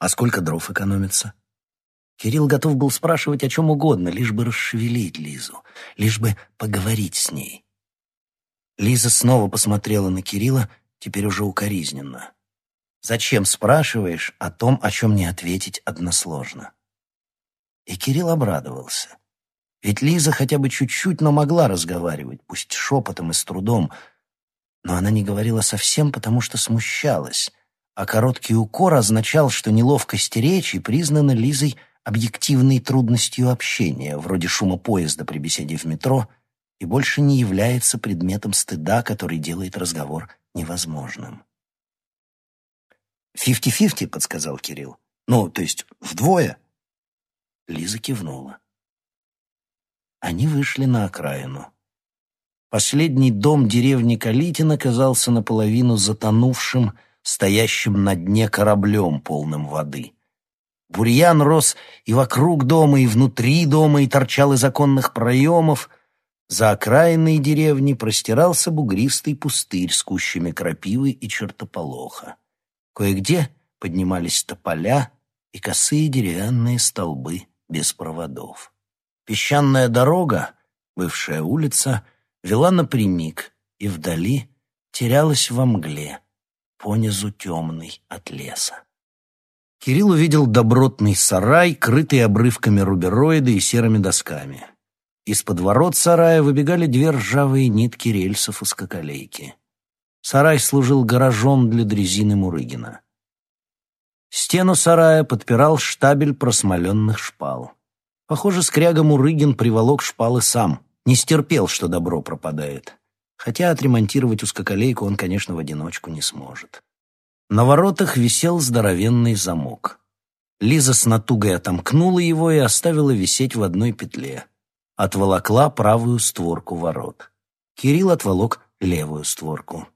А сколько дров экономится? Кирилл готов был спрашивать о чем угодно, лишь бы расшевелить Лизу, лишь бы поговорить с ней. Лиза снова посмотрела на Кирилла, теперь уже укоризненно. «Зачем спрашиваешь о том, о чем не ответить односложно?» И Кирилл обрадовался. Ведь Лиза хотя бы чуть-чуть, но могла разговаривать, пусть шепотом и с трудом. Но она не говорила совсем, потому что смущалась, а короткий укор означал, что неловкость речи признана Лизой объективной трудностью общения, вроде шума поезда при беседе в метро, и больше не является предметом стыда, который делает разговор невозможным. «Фифти-фифти», — подсказал Кирилл. «Ну, то есть вдвое?» Лиза кивнула. Они вышли на окраину. Последний дом деревни Калитин оказался наполовину затонувшим, стоящим на дне кораблем, полным воды. Бурьян рос и вокруг дома, и внутри дома, и торчал из оконных проемов. За окраиной деревни простирался бугристый пустырь с кущами крапивы и чертополоха. Кое-где поднимались тополя и косые деревянные столбы без проводов. Песчаная дорога, бывшая улица, вела напрямик, и вдали терялась во мгле, понизу темный от леса. Кирилл увидел добротный сарай, крытый обрывками рубероида и серыми досками. Из-под ворот сарая выбегали две ржавые нитки рельсов из коколейки. Сарай служил гаражом для дрезины Мурыгина. Стену сарая подпирал штабель просмоленных шпал. Похоже, скряга Мурыгин приволок шпалы сам, не стерпел, что добро пропадает. Хотя отремонтировать узкоколейку он, конечно, в одиночку не сможет. На воротах висел здоровенный замок. Лиза с натугой отомкнула его и оставила висеть в одной петле. Отволокла правую створку ворот. Кирилл отволок левую створку.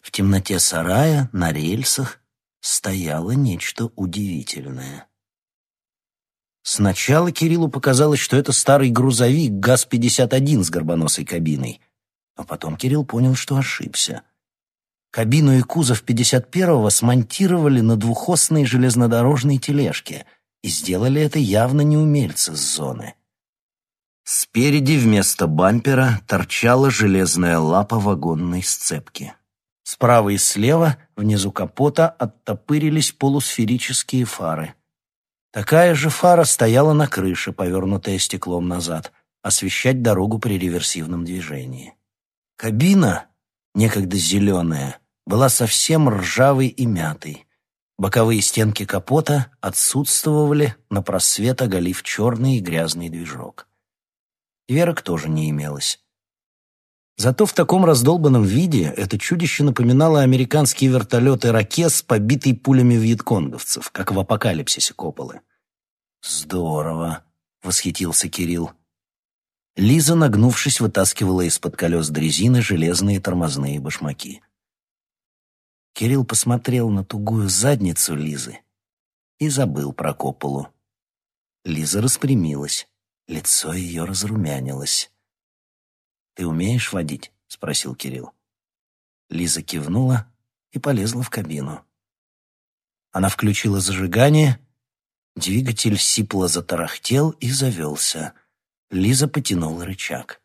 В темноте сарая, на рельсах, стояло нечто удивительное. Сначала Кириллу показалось, что это старый грузовик ГАЗ-51 с горбоносой кабиной. Но потом Кирилл понял, что ошибся. Кабину и кузов 51-го смонтировали на двухосной железнодорожной тележке, и сделали это явно не умельцы с зоны. Спереди вместо бампера торчала железная лапа вагонной сцепки. Справа и слева, внизу капота, оттопырились полусферические фары — Такая же фара стояла на крыше, повернутая стеклом назад, освещать дорогу при реверсивном движении. Кабина, некогда зеленая, была совсем ржавой и мятой. Боковые стенки капота отсутствовали, на просвет оголив черный и грязный движок. Дверок тоже не имелось. Зато в таком раздолбанном виде это чудище напоминало американские вертолеты «Ракес», побитые пулями вьетконговцев, как в апокалипсисе Копполы. «Здорово!» — восхитился Кирилл. Лиза, нагнувшись, вытаскивала из-под колес дрезины железные тормозные башмаки. Кирилл посмотрел на тугую задницу Лизы и забыл про Копполу. Лиза распрямилась, лицо ее разрумянилось. «Ты умеешь водить?» — спросил Кирилл. Лиза кивнула и полезла в кабину. Она включила зажигание, двигатель сипло затарахтел и завелся. Лиза потянула рычаг.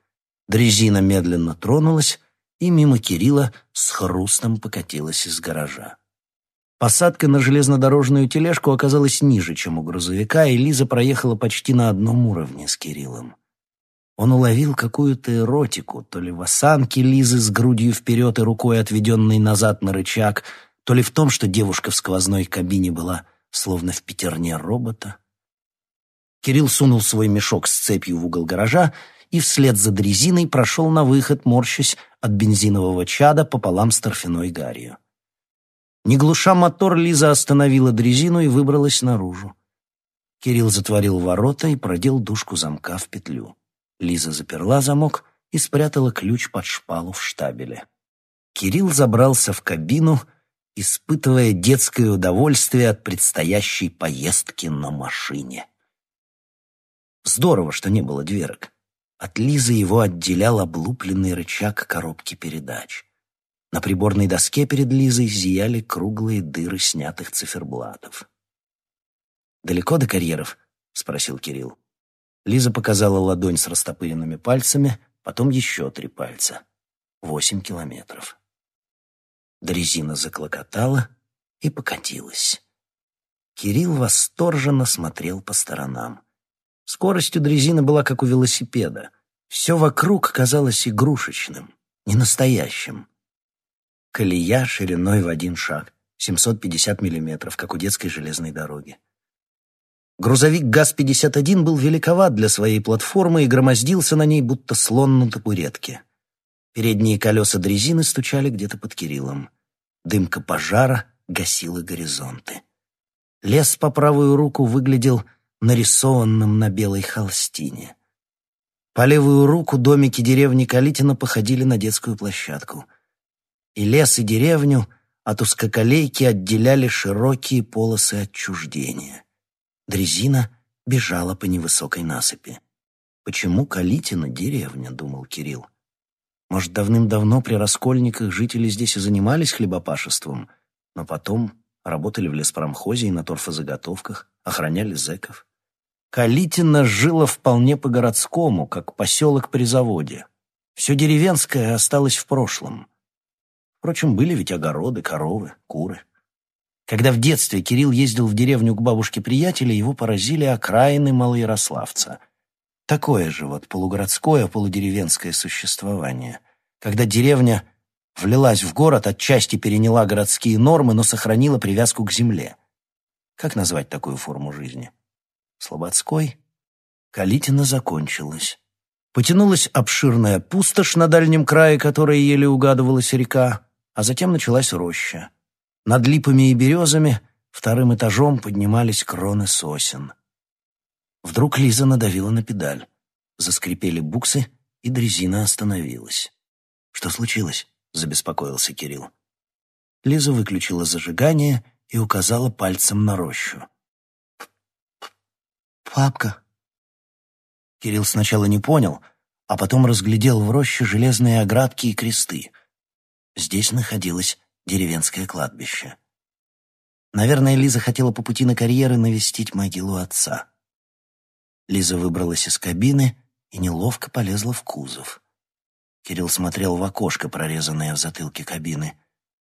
Дрезина медленно тронулась, и мимо Кирилла с хрустом покатилась из гаража. Посадка на железнодорожную тележку оказалась ниже, чем у грузовика, и Лиза проехала почти на одном уровне с Кириллом. Он уловил какую-то эротику, то ли в осанке Лизы с грудью вперед и рукой, отведенной назад на рычаг, то ли в том, что девушка в сквозной кабине была словно в пятерне робота. Кирилл сунул свой мешок с цепью в угол гаража и вслед за дрезиной прошел на выход, морщась от бензинового чада пополам с торфяной гарью. Не глуша мотор, Лиза остановила дрезину и выбралась наружу. Кирилл затворил ворота и продел дужку замка в петлю. Лиза заперла замок и спрятала ключ под шпалу в штабеле. Кирилл забрался в кабину, испытывая детское удовольствие от предстоящей поездки на машине. Здорово, что не было дверок. От Лизы его отделял облупленный рычаг коробки передач. На приборной доске перед Лизой зияли круглые дыры снятых циферблатов. «Далеко до карьеров?» — спросил Кирилл. Лиза показала ладонь с растопыренными пальцами, потом еще три пальца. Восемь километров. Дрезина заклокотала и покатилась. Кирилл восторженно смотрел по сторонам. Скорость у дрезины была как у велосипеда. Все вокруг казалось игрушечным, ненастоящим. Колея шириной в один шаг, 750 миллиметров, как у детской железной дороги. Грузовик ГАЗ-51 был великоват для своей платформы и громоздился на ней, будто слон на табуретке. Передние колеса дрезины стучали где-то под Кириллом. Дымка пожара гасила горизонты. Лес по правую руку выглядел нарисованным на белой холстине. По левую руку домики деревни Калитина походили на детскую площадку. И лес, и деревню от узкоколейки отделяли широкие полосы отчуждения. Дрезина бежала по невысокой насыпи. «Почему Калитина деревня?» — думал Кирилл. «Может, давным-давно при раскольниках жители здесь и занимались хлебопашеством, но потом работали в леспромхозе и на торфозаготовках, охраняли зэков. Калитина жила вполне по-городскому, как поселок при заводе. Все деревенское осталось в прошлом. Впрочем, были ведь огороды, коровы, куры. Когда в детстве Кирилл ездил в деревню к бабушке приятеля, его поразили окраины Малоярославца. Такое же вот полугородское, полудеревенское существование, когда деревня влилась в город, отчасти переняла городские нормы, но сохранила привязку к земле. Как назвать такую форму жизни? Слободской? Калитина закончилась. Потянулась обширная пустошь на дальнем крае, которой еле угадывалась река, а затем началась роща. Над липами и березами вторым этажом поднимались кроны сосен. Вдруг Лиза надавила на педаль. Заскрипели буксы, и дрезина остановилась. «Что случилось?» — забеспокоился Кирилл. Лиза выключила зажигание и указала пальцем на рощу. «Папка». Кирилл сначала не понял, а потом разглядел в роще железные оградки и кресты. Здесь находилась деревенское кладбище. Наверное, Лиза хотела по пути на карьеры навестить могилу отца. Лиза выбралась из кабины и неловко полезла в кузов. Кирилл смотрел в окошко, прорезанное в затылке кабины.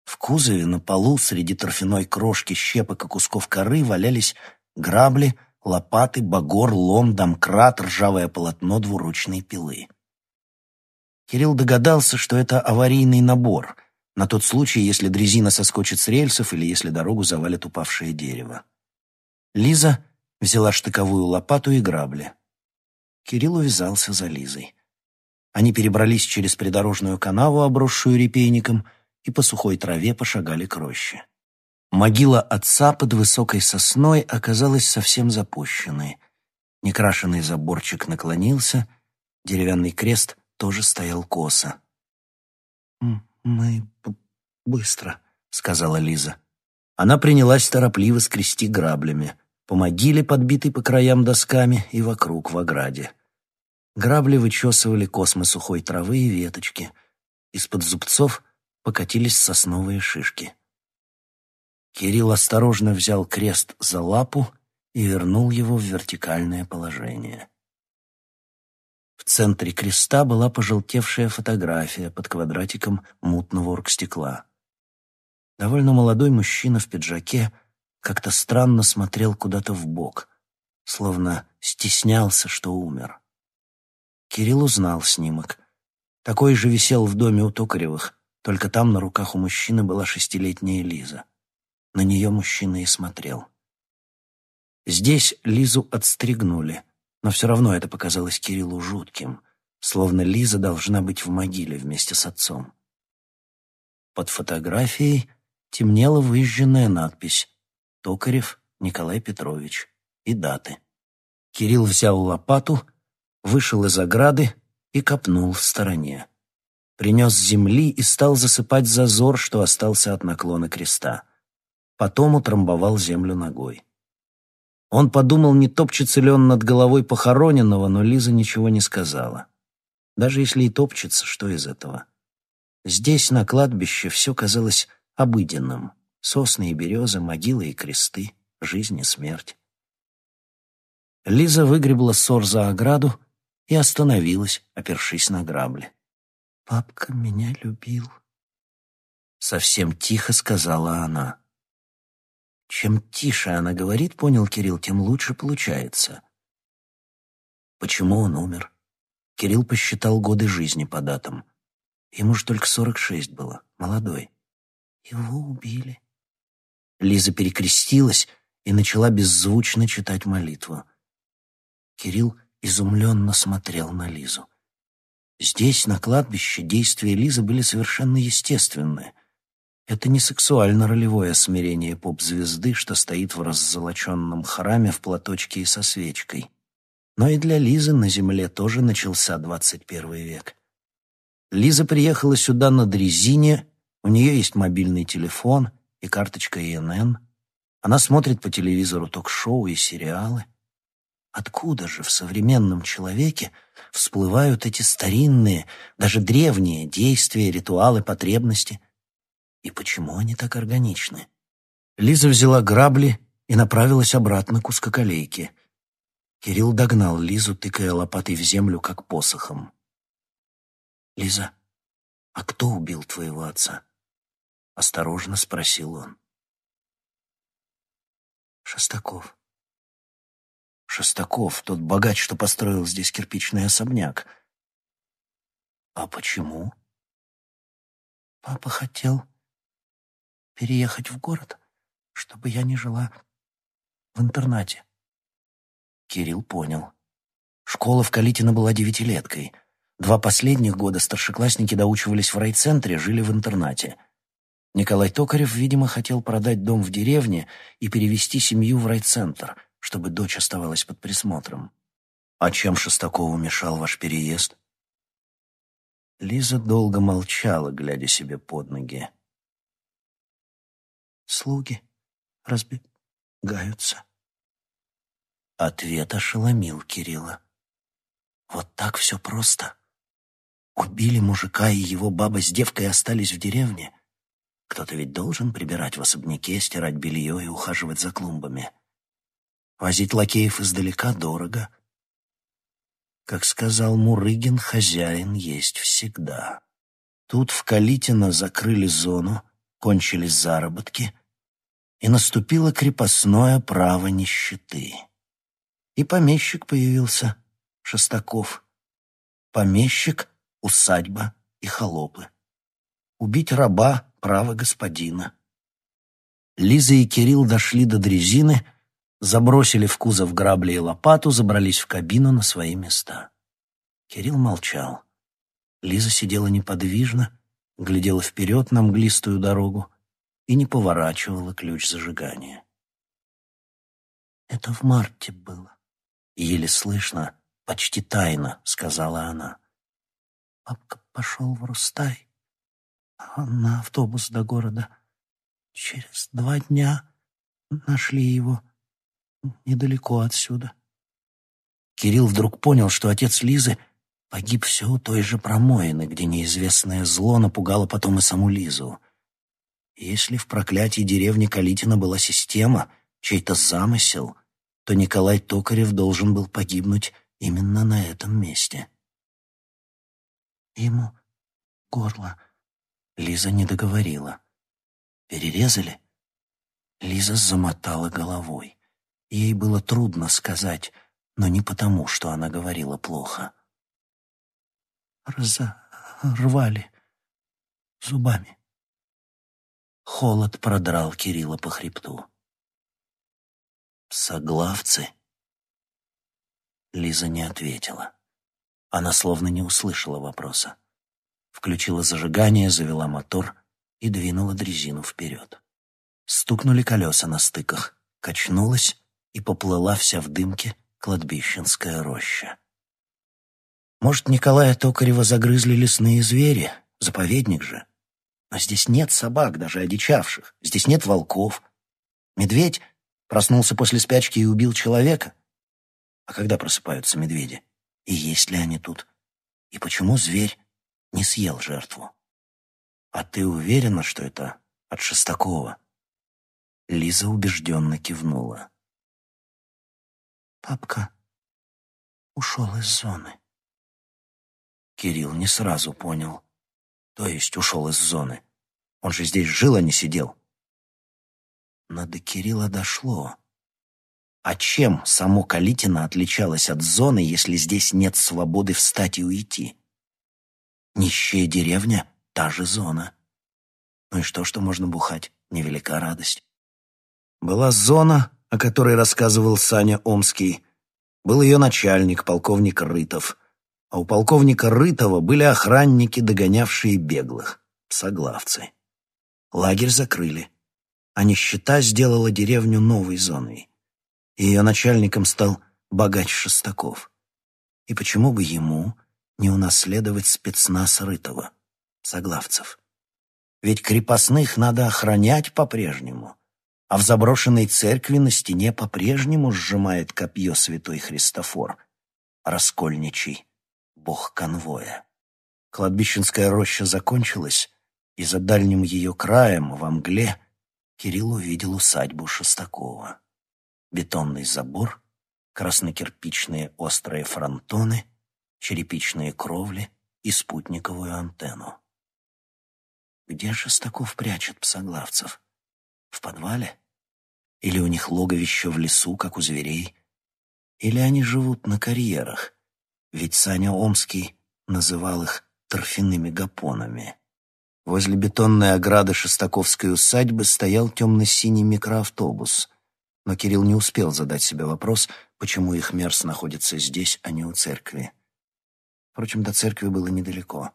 В кузове на полу среди торфяной крошки, щепок и кусков коры валялись грабли, лопаты, багор, лом, домкрат, ржавое полотно двуручной пилы. Кирилл догадался, что это аварийный набор, на тот случай, если дрезина соскочит с рельсов или если дорогу завалит упавшее дерево. Лиза взяла штыковую лопату и грабли. Кирилл увязался за Лизой. Они перебрались через придорожную канаву, обросшую репейником, и по сухой траве пошагали к роще. Могила отца под высокой сосной оказалась совсем запущенной. Некрашенный заборчик наклонился, деревянный крест тоже стоял косо. «Мы быстро», — сказала Лиза. Она принялась торопливо скрести граблями, по могиле, подбитой по краям досками, и вокруг в ограде. Грабли вычесывали космы сухой травы и веточки. Из-под зубцов покатились сосновые шишки. Кирилл осторожно взял крест за лапу и вернул его в вертикальное положение. В центре креста была пожелтевшая фотография под квадратиком мутного оргстекла. Довольно молодой мужчина в пиджаке как-то странно смотрел куда-то в бок, словно стеснялся, что умер. Кирилл узнал снимок. Такой же висел в доме у Токаревых, только там на руках у мужчины была шестилетняя Лиза. На нее мужчина и смотрел. Здесь Лизу отстригнули — но все равно это показалось Кириллу жутким, словно Лиза должна быть в могиле вместе с отцом. Под фотографией темнела выжженная надпись «Токарев Николай Петрович» и даты. Кирилл взял лопату, вышел из ограды и копнул в стороне. Принес земли и стал засыпать зазор, что остался от наклона креста. Потом утрамбовал землю ногой. Он подумал, не топчется ли он над головой похороненного, но Лиза ничего не сказала. Даже если и топчется, что из этого? Здесь, на кладбище, все казалось обыденным. Сосны и березы, могилы и кресты, жизнь и смерть. Лиза выгребла ссор за ограду и остановилась, опершись на грабли. «Папка меня любил», — совсем тихо сказала она. Чем тише она говорит, понял Кирилл, тем лучше получается. Почему он умер? Кирилл посчитал годы жизни по датам. Ему же только сорок шесть было, молодой. Его убили. Лиза перекрестилась и начала беззвучно читать молитву. Кирилл изумленно смотрел на Лизу. Здесь, на кладбище, действия Лизы были совершенно естественны. Это не сексуально-ролевое смирение поп-звезды, что стоит в раззолоченном храме в платочке и со свечкой. Но и для Лизы на земле тоже начался двадцать первый век. Лиза приехала сюда на дрезине, у нее есть мобильный телефон и карточка ИНН. Она смотрит по телевизору ток-шоу и сериалы. Откуда же в современном человеке всплывают эти старинные, даже древние действия, ритуалы, потребности? И почему они так органичны? Лиза взяла грабли и направилась обратно к узкоколейке — Кирилл догнал Лизу, тыкая лопатой в землю, как посохом. «Лиза, а кто убил твоего отца?» — осторожно спросил он. «Шестаков». «Шестаков, тот богач, что построил здесь кирпичный особняк». «А почему?» «Папа хотел переехать в город, чтобы я не жила в интернате». Кирилл понял. Школа в Калитино была девятилеткой. Два последних года старшеклассники доучивались в райцентре, жили в интернате. Николай Токарев, видимо, хотел продать дом в деревне и перевести семью в райцентр, чтобы дочь оставалась под присмотром. «А чем Шестакову мешал ваш переезд?» Лиза долго молчала, глядя себе под ноги. «Слуги разбегаются», Ответ ошеломил Кирилла. Вот так все просто. Убили мужика, и его баба с девкой остались в деревне. Кто-то ведь должен прибирать в особняке, стирать белье и ухаживать за клумбами. Возить лакеев издалека дорого. Как сказал Мурыгин, хозяин есть всегда. Тут в Калитино закрыли зону, кончились заработки, и наступило крепостное право нищеты. И помещик появился, Шестаков. Помещик, усадьба и холопы. Убить раба — право господина. Лиза и Кирилл дошли до дрезины, забросили в кузов грабли и лопату, забрались в кабину на свои места. Кирилл молчал. Лиза сидела неподвижно, глядела вперед на мглистую дорогу и не поворачивала ключ зажигания. «Это в марте было», Еле слышно, почти тайно, сказала она. Папка пошел в Рустай, а на автобус до города. Через два дня нашли его недалеко отсюда. Кирилл вдруг понял, что отец Лизы погиб все у той же промоины, где неизвестное зло напугало потом и саму Лизу. Если в проклятии деревни Калитина была система, чей-то замысел — то Николай Токарев должен был погибнуть именно на этом месте. Ему горло. Лиза не договорила. Перерезали? Лиза замотала головой. Ей было трудно сказать, но не потому, что она говорила плохо. Разорвали зубами. Холод продрал Кирилла по хребту. «Соглавцы?» Лиза не ответила. Она словно не услышала вопроса. Включила зажигание, завела мотор и двинула дрезину вперед. Стукнули колеса на стыках, качнулась и поплыла вся в дымке кладбищенская роща. Может, Николая Токарева загрызли лесные звери, заповедник же. Но здесь нет собак, даже одичавших, здесь нет волков. Медведь Проснулся после спячки и убил человека? А когда просыпаются медведи? И есть ли они тут? И почему зверь не съел жертву? А ты уверена, что это от Шестакова? Лиза убежденно кивнула. Папка ушел из зоны. Кирилл не сразу понял. То есть ушел из зоны. Он же здесь жил, а не сидел. Но до Кирилла дошло. А чем само Калитина отличалось от зоны, если здесь нет свободы встать и уйти? Нищая деревня — та же зона. Ну и что, что можно бухать? Невелика радость. Была зона, о которой рассказывал Саня Омский. Был ее начальник, полковник Рытов. А у полковника Рытова были охранники, догонявшие беглых, псоглавцы. Лагерь закрыли, а нищета сделала деревню новой зоной. Ее начальником стал богач Шестаков. И почему бы ему не унаследовать спецназ Рытова, соглавцев? Ведь крепостных надо охранять по-прежнему, а в заброшенной церкви на стене по-прежнему сжимает копье святой Христофор, раскольничий, бог конвоя. Кладбищенская роща закончилась, и за дальним ее краем, во мгле, Кирилл увидел усадьбу Шестакова бетонный забор, краснокирпичные острые фронтоны, черепичные кровли и спутниковую антенну. Где Шестаков прячет псоглавцев? В подвале? Или у них логовище в лесу, как у зверей? Или они живут на карьерах? Ведь Саня Омский называл их торфяными гапонами. Возле бетонной ограды Шестаковской усадьбы стоял темно-синий микроавтобус но Кирилл не успел задать себе вопрос, почему их мерз находится здесь, а не у церкви. Впрочем, до церкви было недалеко.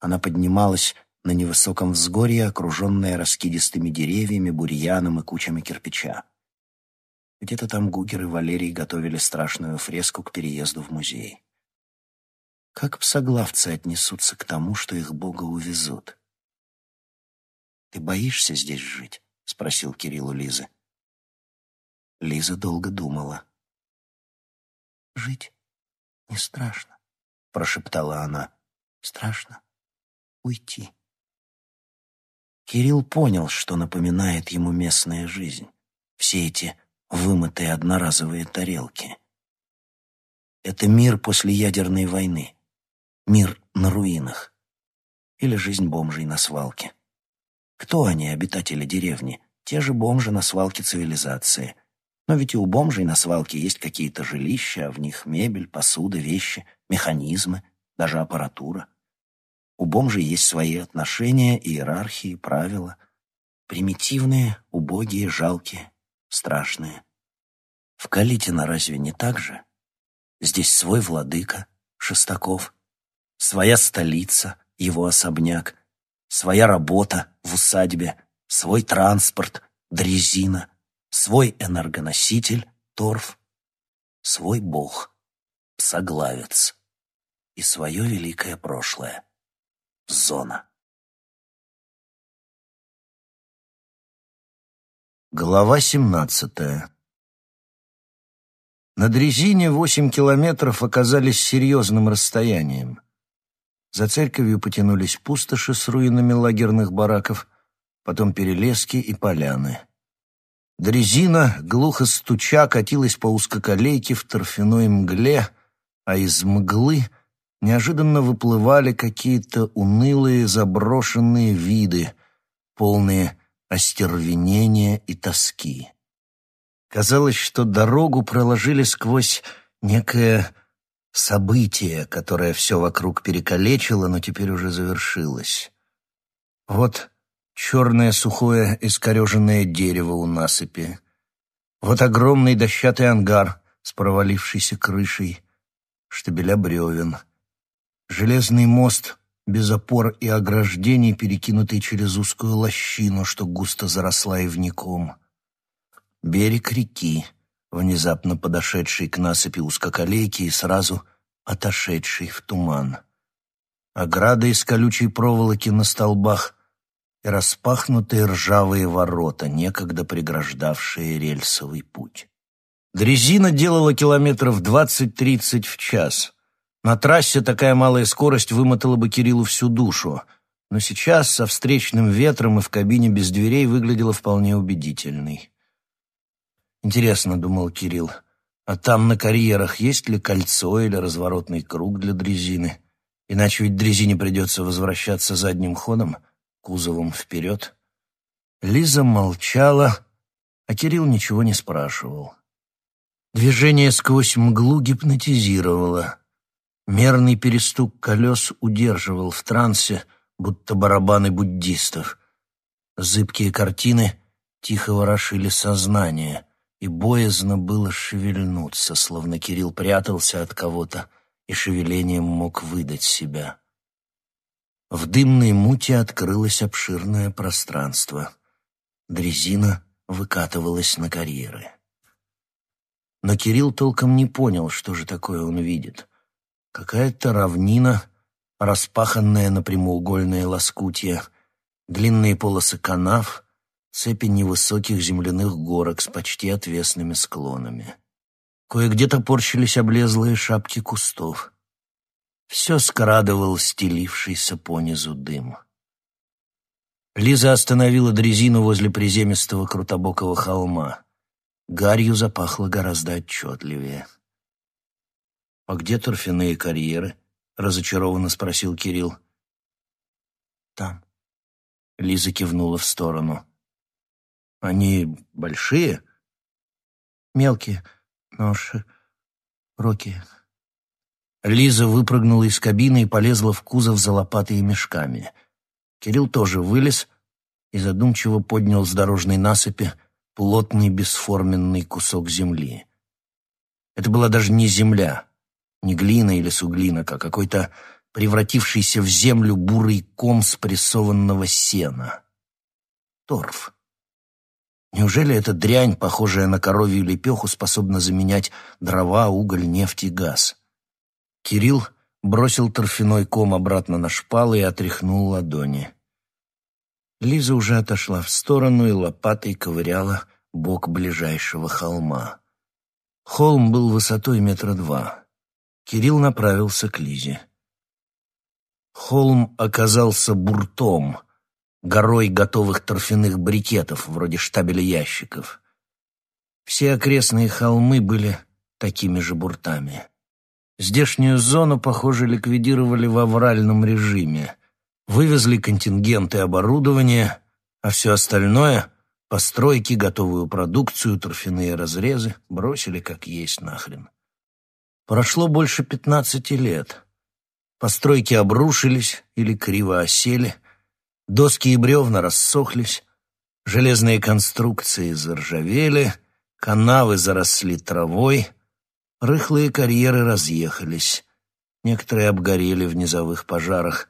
Она поднималась на невысоком взгорье, окруженная раскидистыми деревьями, бурьяном и кучами кирпича. Где-то там Гугер и Валерий готовили страшную фреску к переезду в музей. Как псоглавцы отнесутся к тому, что их Бога увезут? «Ты боишься здесь жить?» — спросил Кирилл у Лизы. Лиза долго думала. «Жить не страшно», — прошептала она. «Страшно уйти». Кирилл понял, что напоминает ему местная жизнь. Все эти вымытые одноразовые тарелки. Это мир после ядерной войны. Мир на руинах. Или жизнь бомжей на свалке. Кто они, обитатели деревни? Те же бомжи на свалке цивилизации — но ведь и у бомжей на свалке есть какие-то жилища, а в них мебель, посуда, вещи, механизмы, даже аппаратура. У бомжей есть свои отношения, иерархии, правила. Примитивные, убогие, жалкие, страшные. В Калитино разве не так же? Здесь свой владыка, Шестаков, своя столица, его особняк, своя работа в усадьбе, свой транспорт, дрезина — свой энергоноситель, торф, свой бог, псоглавец. И свое великое прошлое, зона. Глава семнадцатая. На дрезине восемь километров оказались серьезным расстоянием. За церковью потянулись пустоши с руинами лагерных бараков, потом перелески и поляны. Дрезина, глухо стуча, катилась по узкоколейке в торфяной мгле, а из мглы неожиданно выплывали какие-то унылые заброшенные виды, полные остервенения и тоски. Казалось, что дорогу проложили сквозь некое событие, которое все вокруг перекалечило, но теперь уже завершилось. Вот черное сухое искореженное дерево у насыпи. Вот огромный дощатый ангар с провалившейся крышей, штабеля бревен. Железный мост без опор и ограждений, перекинутый через узкую лощину, что густо заросла ивником. Берег реки, внезапно подошедший к насыпи узкоколейки и сразу отошедший в туман. Ограда из колючей проволоки на столбах и распахнутые ржавые ворота, некогда преграждавшие рельсовый путь. Дрезина делала километров двадцать-тридцать в час. На трассе такая малая скорость вымотала бы Кириллу всю душу, но сейчас со встречным ветром и в кабине без дверей выглядела вполне убедительной. «Интересно», — думал Кирилл, — А там на карьерах есть ли кольцо или разворотный круг для дрезины? Иначе ведь дрезине придется возвращаться задним ходом, кузовом вперед. Лиза молчала, а Кирилл ничего не спрашивал. Движение сквозь мглу гипнотизировало. Мерный перестук колес удерживал в трансе, будто барабаны буддистов. Зыбкие картины тихо ворошили сознание, и боязно было шевельнуться, словно Кирилл прятался от кого-то и шевелением мог выдать себя. В дымной муте открылось обширное пространство. Дрезина выкатывалась на карьеры. Но Кирилл толком не понял, что же такое он видит. Какая-то равнина, распаханная на прямоугольные лоскутья, длинные полосы канав, цепи невысоких земляных горок с почти отвесными склонами. Кое-где топорщились облезлые шапки кустов. Все скрадывал стелившийся понизу дым. Лиза остановила дрезину возле приземистого крутобокого холма. Гарью запахло гораздо отчетливее. «А где торфяные карьеры?» — разочарованно спросил Кирилл. «Там». Лиза кивнула в сторону. «Они большие?» «Мелкие, но широкие». Лиза выпрыгнула из кабины и полезла в кузов за лопатой и мешками. Кирилл тоже вылез и задумчиво поднял с дорожной насыпи плотный бесформенный кусок земли. Это была даже не земля, не глина или суглинок, а какой-то превратившийся в землю бурый ком спрессованного сена. Торф. Неужели эта дрянь, похожая на коровью лепеху, способна заменять дрова, уголь, нефть и газ? Кирилл бросил торфяной ком обратно на шпалы и отряхнул ладони. Лиза уже отошла в сторону и лопатой ковыряла бок ближайшего холма. Холм был высотой метра два. Кирилл направился к Лизе. Холм оказался буртом, горой готовых торфяных брикетов, вроде штабеля ящиков. Все окрестные холмы были такими же буртами. Здешнюю зону, похоже, ликвидировали в авральном режиме. Вывезли контингенты оборудования, а все остальное — постройки, готовую продукцию, торфяные разрезы — бросили как есть нахрен. Прошло больше пятнадцати лет. Постройки обрушились или криво осели, доски и бревна рассохлись, железные конструкции заржавели, канавы заросли травой, рыхлые карьеры разъехались, некоторые обгорели в низовых пожарах,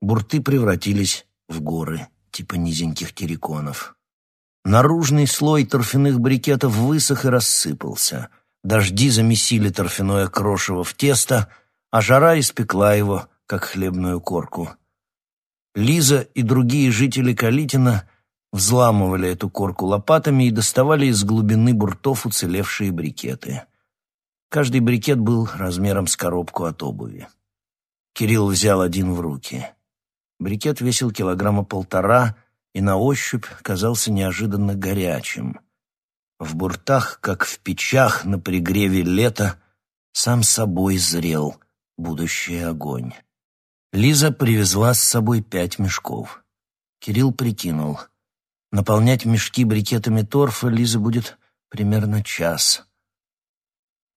бурты превратились в горы типа низеньких терриконов. Наружный слой торфяных брикетов высох и рассыпался — Дожди замесили торфяное крошево в тесто, а жара испекла его, как хлебную корку. Лиза и другие жители Калитина взламывали эту корку лопатами и доставали из глубины буртов уцелевшие брикеты. Каждый брикет был размером с коробку от обуви. Кирилл взял один в руки. Брикет весил килограмма полтора и на ощупь казался неожиданно горячим. В буртах, как в печах на пригреве лета, сам собой зрел будущий огонь. Лиза привезла с собой пять мешков. Кирилл прикинул. Наполнять мешки брикетами торфа Лиза будет примерно час.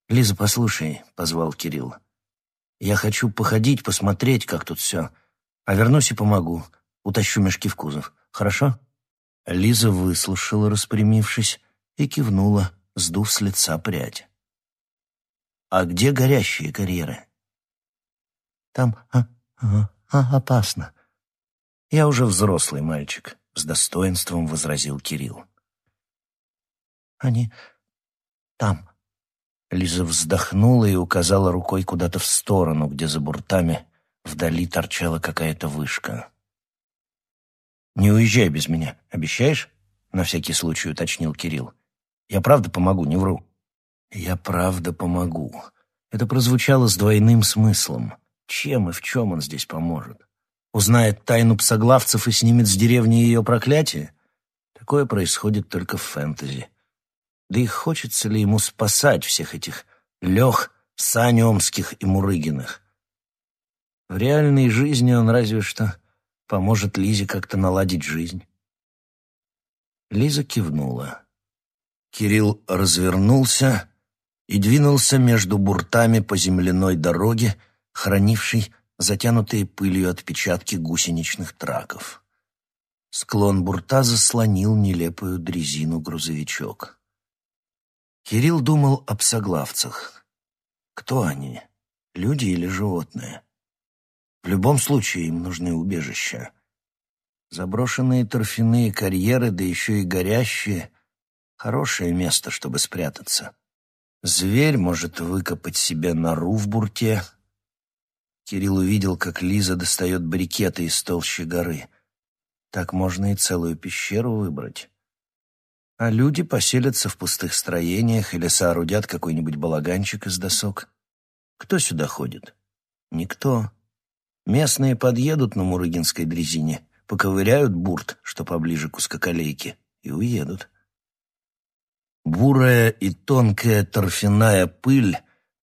«Лиза, послушай», — позвал Кирилл. «Я хочу походить, посмотреть, как тут все. А вернусь и помогу. Утащу мешки в кузов. Хорошо?» Лиза выслушала, распрямившись, и кивнула, сдув с лица прядь. «А где горящие карьеры?» «Там а, а, опасно. Я уже взрослый мальчик», — с достоинством возразил Кирилл. «Они там». Лиза вздохнула и указала рукой куда-то в сторону, где за буртами вдали торчала какая-то вышка. «Не уезжай без меня, обещаешь?» — на всякий случай уточнил Кирилл. Я правда помогу, не вру. Я правда помогу. Это прозвучало с двойным смыслом. Чем и в чем он здесь поможет? Узнает тайну псоглавцев и снимет с деревни ее проклятие? Такое происходит только в фэнтези. Да и хочется ли ему спасать всех этих Лех, Санемских и Мурыгиных? В реальной жизни он разве что поможет Лизе как-то наладить жизнь. Лиза кивнула. Кирилл развернулся и двинулся между буртами по земляной дороге, хранившей затянутые пылью отпечатки гусеничных траков. Склон бурта заслонил нелепую дрезину грузовичок. Кирилл думал об соглавцах. Кто они, люди или животные? В любом случае им нужны убежища. Заброшенные торфяные карьеры, да еще и горящие — хорошее место, чтобы спрятаться. Зверь может выкопать себе нору в бурте. Кирилл увидел, как Лиза достает брикеты из толщи горы. Так можно и целую пещеру выбрать. А люди поселятся в пустых строениях или соорудят какой-нибудь балаганчик из досок. Кто сюда ходит? Никто. Местные подъедут на Мурыгинской дрезине, поковыряют бурт, что поближе к узкоколейке, и уедут. Бурая и тонкая торфяная пыль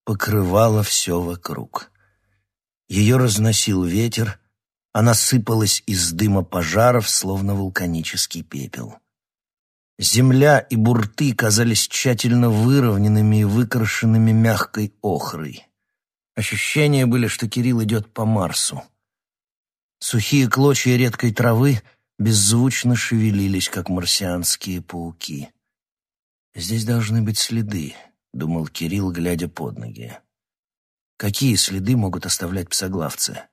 покрывала все вокруг. Ее разносил ветер, она сыпалась из дыма пожаров, словно вулканический пепел. Земля и бурты казались тщательно выровненными и выкрашенными мягкой охрой. Ощущения были, что Кирилл идет по Марсу. Сухие клочья редкой травы беззвучно шевелились, как марсианские пауки. «Здесь должны быть следы», — думал Кирилл, глядя под ноги. «Какие следы могут оставлять псоглавцы?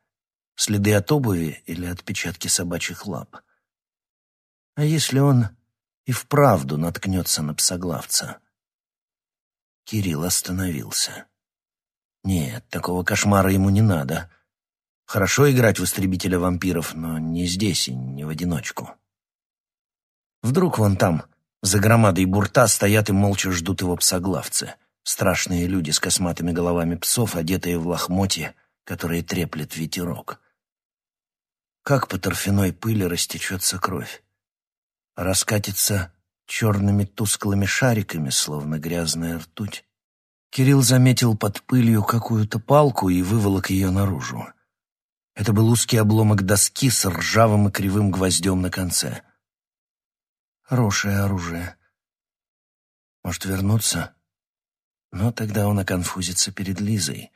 Следы от обуви или отпечатки собачьих лап? А если он и вправду наткнется на псоглавца?» Кирилл остановился. Нет, такого кошмара ему не надо. Хорошо играть в истребителя вампиров, но не здесь и не в одиночку. Вдруг вон там, за громадой бурта, стоят и молча ждут его псоглавцы. Страшные люди с косматыми головами псов, одетые в лохмотья, которые треплет ветерок. Как по торфяной пыли растечется кровь. Раскатится черными тусклыми шариками, словно грязная ртуть. Кирилл заметил под пылью какую-то палку и выволок ее наружу. Это был узкий обломок доски с ржавым и кривым гвоздем на конце. Хорошее оружие. Может, вернуться? Но тогда он оконфузится перед Лизой.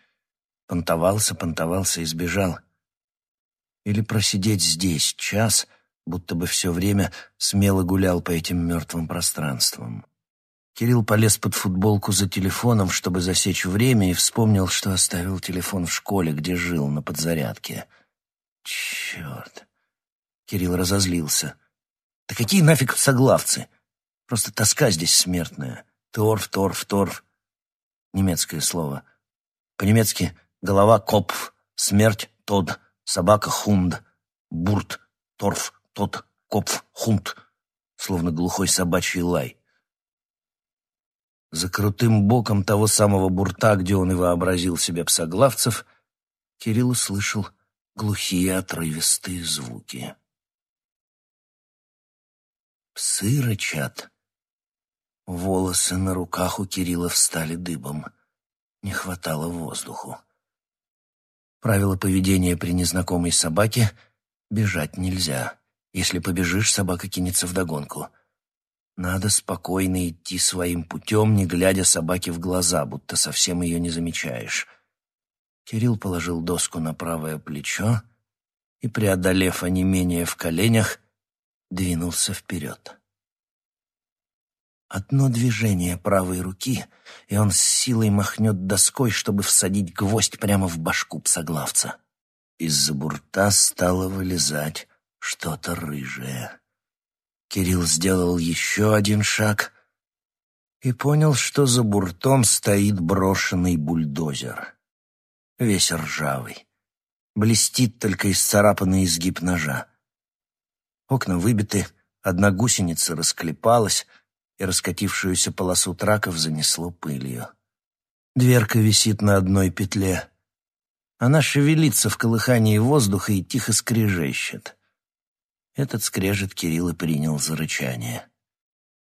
Понтовался, понтовался и сбежал. Или просидеть здесь час, будто бы все время смело гулял по этим мертвым пространствам. Кирилл полез под футболку за телефоном, чтобы засечь время, и вспомнил, что оставил телефон в школе, где жил, на подзарядке. Черт. Кирилл разозлился. Да какие нафиг соглавцы? Просто тоска здесь смертная. Торф, торф, торф. Немецкое слово. По-немецки голова копф, смерть тод, собака хунд, бурт, торф, тот, копф, хунд. Словно глухой собачий лай. За крутым боком того самого бурта, где он и вообразил себе псоглавцев, Кирилл услышал глухие отрывистые звуки. Псы рычат. Волосы на руках у Кирилла встали дыбом. Не хватало воздуху. Правило поведения при незнакомой собаке — бежать нельзя. Если побежишь, собака кинется вдогонку — надо спокойно идти своим путем, не глядя собаке в глаза, будто совсем ее не замечаешь. Кирилл положил доску на правое плечо и, преодолев онемение в коленях, двинулся вперед. Одно движение правой руки, и он с силой махнет доской, чтобы всадить гвоздь прямо в башку псоглавца. Из-за бурта стало вылезать что-то рыжее. Кирилл сделал еще один шаг и понял, что за буртом стоит брошенный бульдозер. Весь ржавый. Блестит только исцарапанный изгиб ножа. Окна выбиты, одна гусеница расклепалась, и раскатившуюся полосу траков занесло пылью. Дверка висит на одной петле. Она шевелится в колыхании воздуха и тихо скрежещет. Этот скрежет Кирилл и принял за рычание.